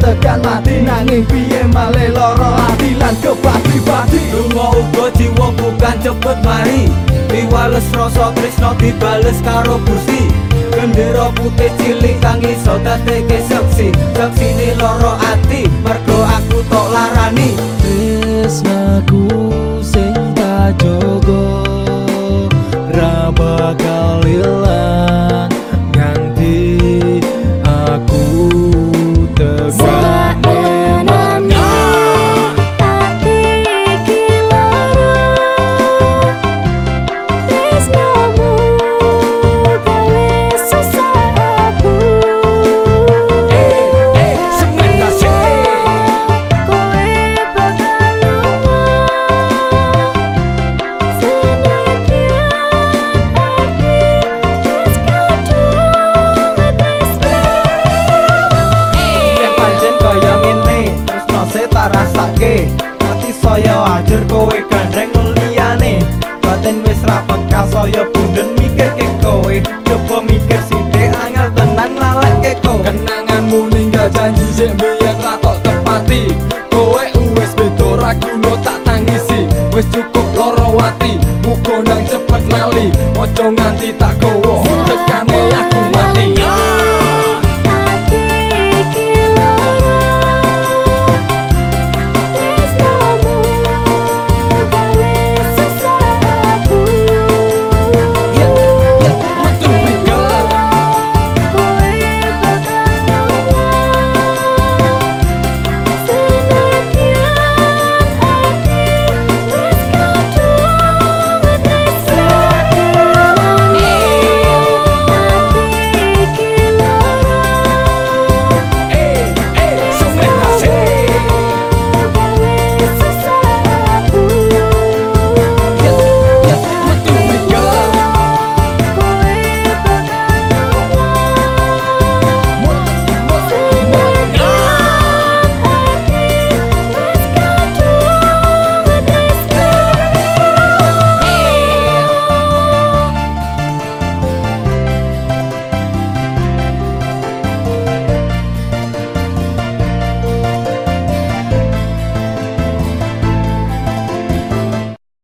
tekan mati Nanging piye male loro hati lan kebati-bati Lunga uga jiwa bukan cepet mari. Piwales rasa tresno dibales karo kursi Gendera putih cilik kang iso dadekke seksi Seksine loro ati mergo aku tok larani. Tresnaku Coba mikir sithik angel tenan laleke kowe kenanganmu ninggal janji sik biyen ra tok tepati. Kowe wis beda ra guna tak tangisi. Wis cukup loro ati muga nang cepet lali. Ojo nganti tak kowe